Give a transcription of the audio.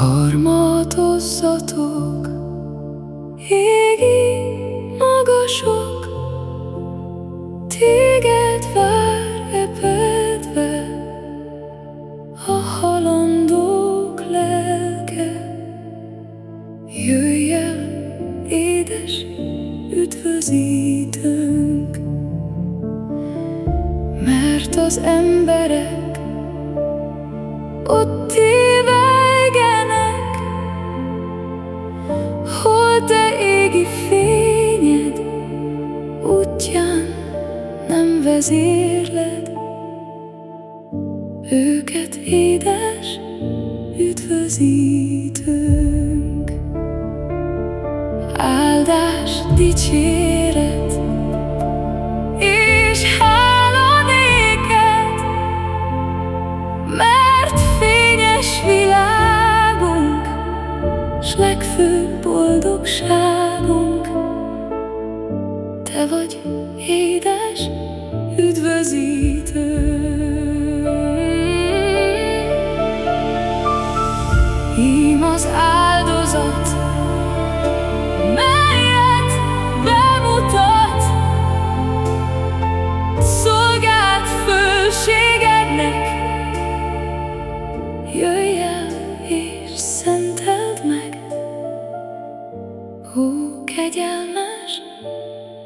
Harmatozzatok, égi magasok, Téged vár epedve a halandók lelke. Jöjj el, édes üdvözítőnk, mert az emberek ott vezérled őket, édes üdvözítőnk. Áldás, dicséret és hála boldogságunk, te vagy édes üdvözítő. Ím az áldozat,